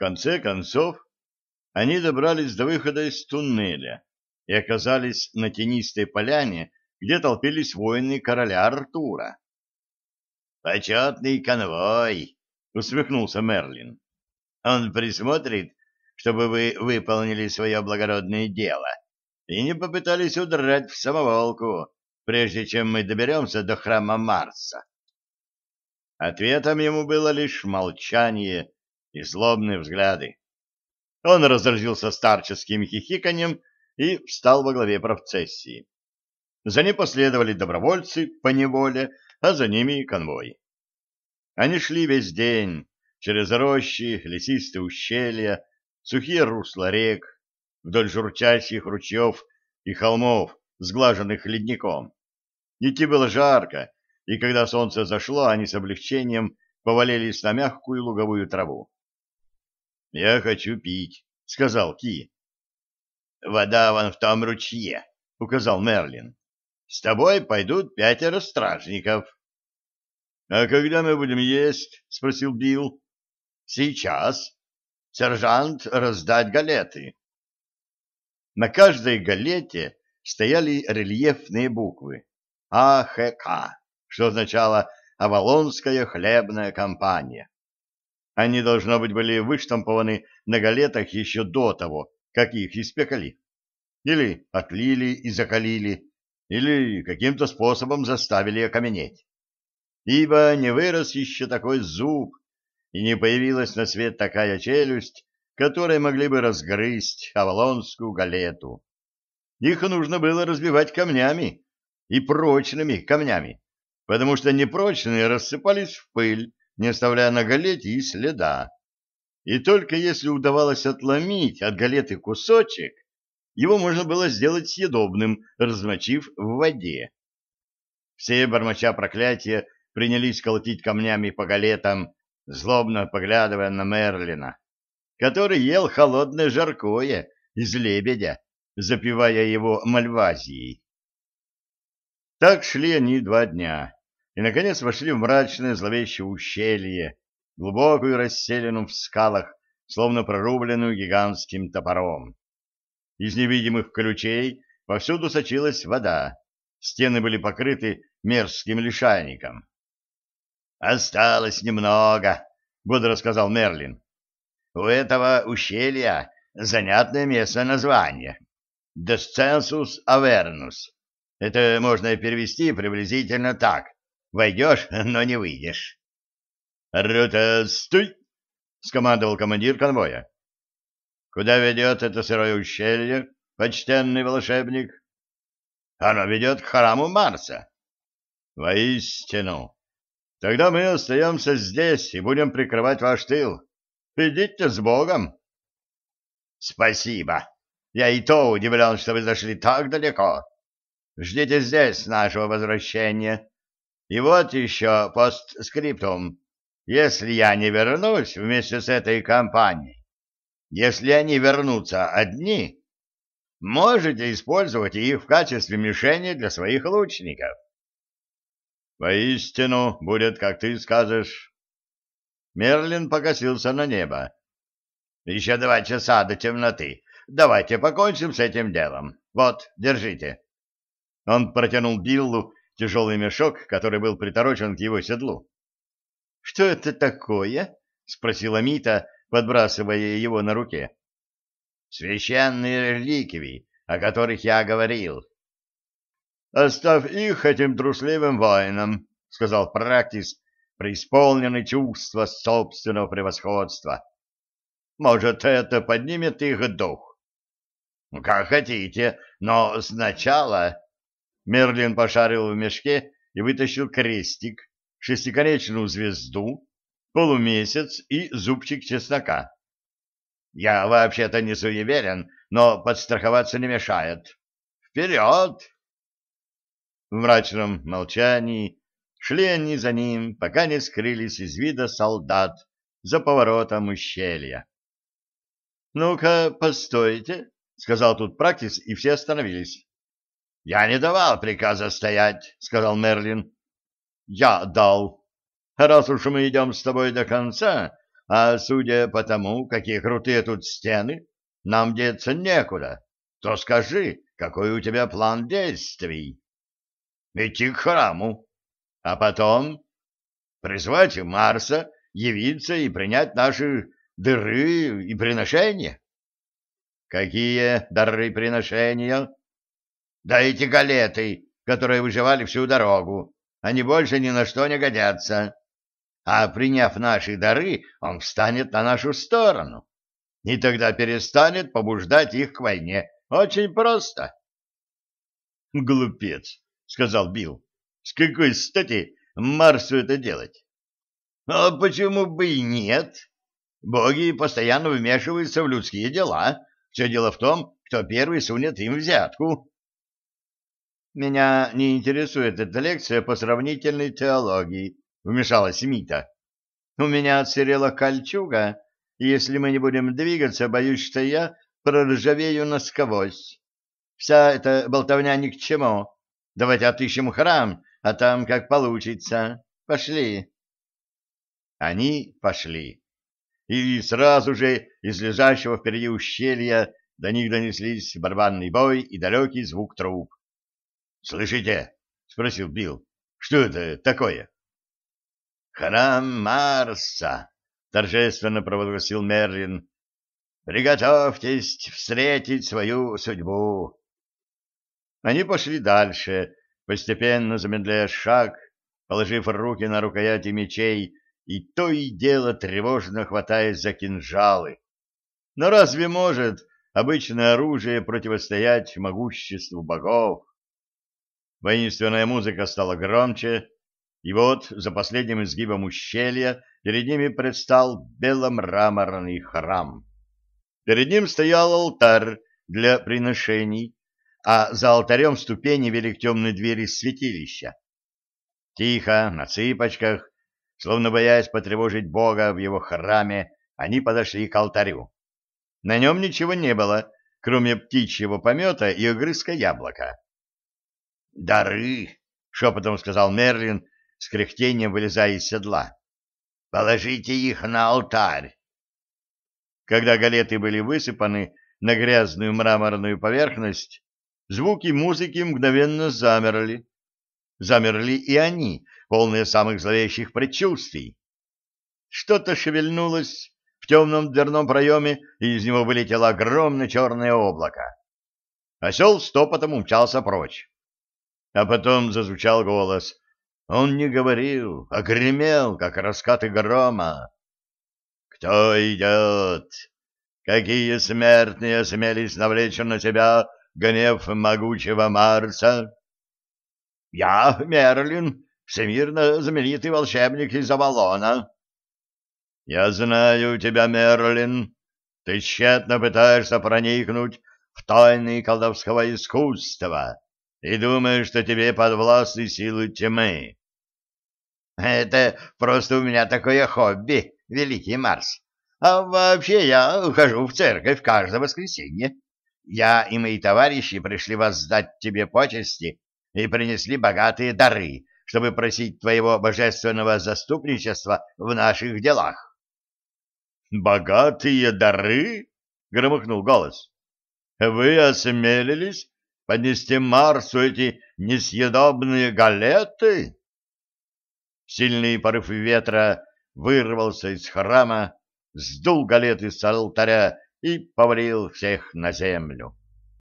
конце концов, они добрались до выхода из туннеля и оказались на тенистой поляне, где толпились воины короля Артура. «Почетный конвой!» — усмехнулся Мерлин. «Он присмотрит, чтобы вы выполнили свое благородное дело и не попытались удрать в самоволку, прежде чем мы доберемся до храма Марса». Ответом ему было лишь молчание и злобные взгляды. Он разразился старческим хихиканьем и встал во главе процессии. За ним последовали добровольцы по неволе, а за ними конвой. Они шли весь день через рощи, лесистые ущелья, сухие русла рек, вдоль журчащих ручьев и холмов, сглаженных ледником. Идти было жарко, и когда солнце зашло, они с облегчением повалились на мягкую луговую траву. — Я хочу пить, — сказал Ки. — Вода вон в том ручье, — указал Мерлин. — С тобой пойдут пятеро стражников. — А когда мы будем есть? — спросил Билл. — Сейчас. Сержант раздать галеты. На каждой галете стояли рельефные буквы АХК, что означало «Авалонская хлебная компания». Они, должно быть, были выштампованы на галетах еще до того, как их испекали. Или отлили и закалили, или каким-то способом заставили окаменеть. Ибо не вырос еще такой зуб, и не появилась на свет такая челюсть, которой могли бы разгрызть авалонскую галету. Их нужно было разбивать камнями, и прочными камнями, потому что непрочные рассыпались в пыль, не оставляя на галете и следа. И только если удавалось отломить от галеты кусочек, его можно было сделать съедобным, размочив в воде. Все, бормоча проклятия, принялись колотить камнями по галетам, злобно поглядывая на Мерлина, который ел холодное жаркое из лебедя, запивая его мальвазией. Так шли они два дня и, наконец, вошли в мрачное зловещее ущелье, глубокую расселенную в скалах, словно прорубленную гигантским топором. Из невидимых ключей повсюду сочилась вода, стены были покрыты мерзким лишайником. «Осталось немного», — бодро сказал Мерлин. «У этого ущелья занятное местное название — Десценсус Авернус. Это можно перевести приблизительно так Войдешь, но не выйдешь. — Рота, стой! — скомандовал командир конвоя. — Куда ведет это сырое ущелье, почтенный волшебник? — Оно ведет к храму Марса. — Воистину. Тогда мы остаемся здесь и будем прикрывать ваш тыл. Идите с Богом. — Спасибо. Я и то удивлен, что вы зашли так далеко. Ждите здесь нашего возвращения. И вот еще постскриптум. Если я не вернусь вместе с этой компанией, если они вернутся одни, можете использовать их в качестве мишени для своих лучников. Воистину будет, как ты скажешь. Мерлин покосился на небо. Еще два часа до темноты. Давайте покончим с этим делом. Вот, держите. Он протянул Биллу тяжелый мешок, который был приторочен к его седлу. — Что это такое? — спросила Мита, подбрасывая его на руке. — Священные реликвии, о которых я говорил. — Оставь их этим трусливым воинам, — сказал Практис, преисполненный чувства собственного превосходства. — Может, это поднимет их дух. — Как хотите, но сначала... Мерлин пошарил в мешке и вытащил крестик, шестиконечную звезду, полумесяц и зубчик чеснока. Я вообще-то не суеверен, но подстраховаться не мешает. Вперед! В мрачном молчании шли они за ним, пока не скрылись из вида солдат за поворотом ущелья. — Ну-ка, постойте, — сказал тут Практис, и все остановились. — Я не давал приказа стоять, — сказал Мерлин. — Я дал. Раз уж мы идем с тобой до конца, а судя по тому, какие крутые тут стены, нам деться некуда, то скажи, какой у тебя план действий? Идти к храму, а потом призвать Марса, явиться и принять наши дыры и приношения. Какие дары приношения? Да эти галеты, которые выживали всю дорогу, они больше ни на что не годятся. А приняв наши дары, он встанет на нашу сторону, и тогда перестанет побуждать их к войне. Очень просто. Глупец, сказал Билл. С какой стати Марсу это делать? А почему бы и нет? Боги постоянно вмешиваются в людские дела. Все дело в том, кто первый сунет им взятку. Меня не интересует эта лекция по сравнительной теологии, вмешалась Мита. У меня отсырела кольчуга, и если мы не будем двигаться, боюсь, что я проржавею насквозь. Вся эта болтовня ни к чему. Давайте отыщем храм, а там как получится. Пошли. Они пошли. И сразу же из лежащего впереди ущелья до них донеслись барабанный бой и далекий звук труб. «Слышите?» — спросил Билл. «Что это такое?» «Храм Марса!» — торжественно провозгласил Мерлин. «Приготовьтесь встретить свою судьбу!» Они пошли дальше, постепенно замедляя шаг, положив руки на рукояти мечей и то и дело тревожно хватаясь за кинжалы. Но разве может обычное оружие противостоять могуществу богов? Воинственная музыка стала громче, и вот за последним изгибом ущелья перед ними предстал беломраморный храм. Перед ним стоял алтарь для приношений, а за алтарем ступени вели к темной двери святилища. Тихо, на цыпочках, словно боясь потревожить Бога в его храме, они подошли к алтарю. На нем ничего не было, кроме птичьего помета и огрызка яблока. «Дары!» — шепотом сказал Мерлин, с кряхтением вылезая из седла. «Положите их на алтарь!» Когда галеты были высыпаны на грязную мраморную поверхность, звуки музыки мгновенно замерли. Замерли и они, полные самых зловещих предчувствий. Что-то шевельнулось в темном дверном проеме, и из него вылетело огромное черное облако. Осел стопотом умчался прочь. А потом зазвучал голос. Он не говорил, а гремел, как раскаты грома. «Кто идет? Какие смертные осмелись навлечь на себя гнев могучего Марса?» «Я, Мерлин, всемирно знаменитый волшебник из Авалона». «Я знаю тебя, Мерлин. Ты тщетно пытаешься проникнуть в тайны колдовского искусства» и думаешь, что тебе подвластны силы тьмы. Это просто у меня такое хобби, великий Марс. А вообще я хожу в церковь каждое воскресенье. Я и мои товарищи пришли воздать тебе почести и принесли богатые дары, чтобы просить твоего божественного заступничества в наших делах. «Богатые дары?» — громыхнул голос. «Вы осмелились поднести Марсу эти несъедобные галеты? Сильный порыв ветра вырвался из храма, сдул галеты с алтаря и повалил всех на землю.